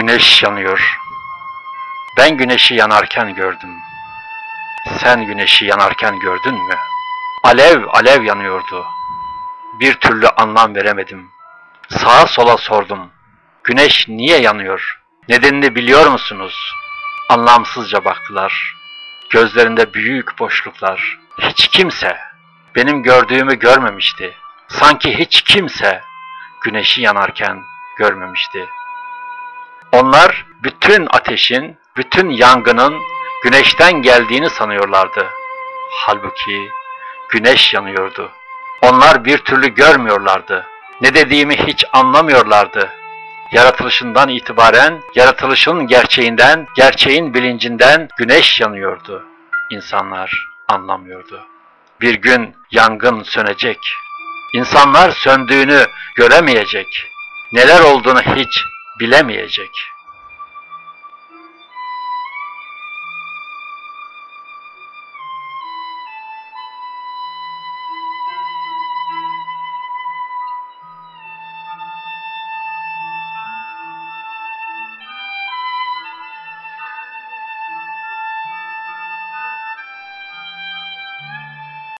Güneş yanıyor. Ben güneşi yanarken gördüm. Sen güneşi yanarken gördün mü? Alev alev yanıyordu. Bir türlü anlam veremedim. Sağa sola sordum. Güneş niye yanıyor? Nedenini biliyor musunuz? Anlamsızca baktılar. Gözlerinde büyük boşluklar. Hiç kimse benim gördüğümü görmemişti. Sanki hiç kimse güneşi yanarken görmemişti. Onlar bütün ateşin, bütün yangının güneşten geldiğini sanıyorlardı. Halbuki güneş yanıyordu. Onlar bir türlü görmüyorlardı. Ne dediğimi hiç anlamıyorlardı. Yaratılışından itibaren, yaratılışın gerçeğinden, gerçeğin bilincinden güneş yanıyordu. İnsanlar anlamıyordu. Bir gün yangın sönecek. İnsanlar söndüğünü göremeyecek. Neler olduğunu hiç bilemeyecek.